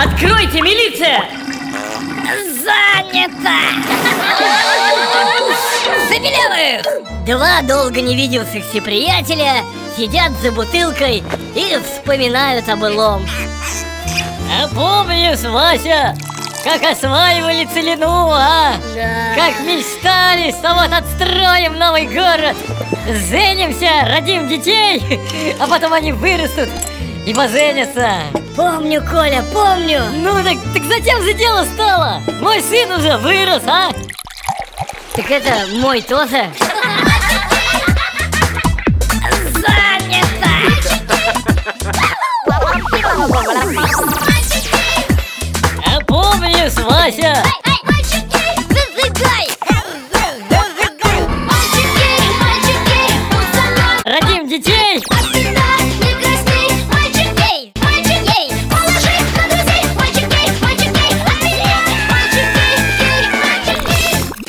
Откройте, милиция! Занято! Забелевых! Два долго не видевшихся приятеля сидят за бутылкой и вспоминают о былом. А помнишь, Вася, как осваивали целину, а? Да. Как мечтали, что вот отстроим новый город, женимся, родим детей, а потом они вырастут и позенятся. Помню, Коля, помню! Ну так, так зачем же дело стало? Мой сын уже вырос, а? Так это мой тоже. Занято! А помнишь, Вася,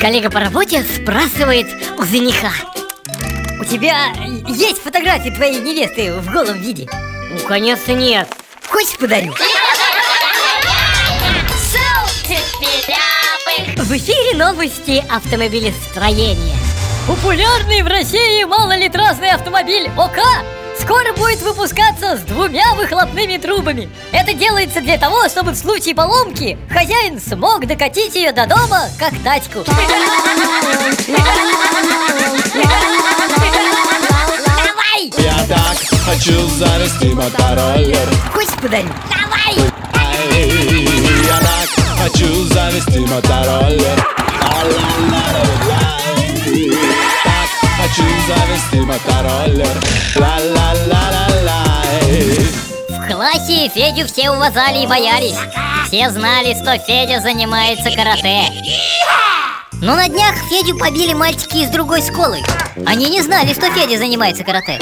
Коллега по работе спрашивает у жениха. У тебя есть фотографии твоей невесты в голом виде? Ну, конечно, нет. Хочешь подарю? В эфире новости автомобилестроения. Популярный в России малолитражный автомобиль ОК скоро будет выпускаться с двумя выхлопными трубами. Это делается для того, чтобы в случае поломки хозяин смог докатить ее до дома, как тачку. Давай! Я так хочу завести мотороллер Хочешь подарю? Давай! Ай, Я так хочу завести мотороллер мотороллер Ла-ла-ла-ла-лай. В классе Федю все уважали и боялись. Все знали, что Федя занимается карате. Но на днях Федю побили мальчики из другой школы. Они не знали, что Федя занимается карате.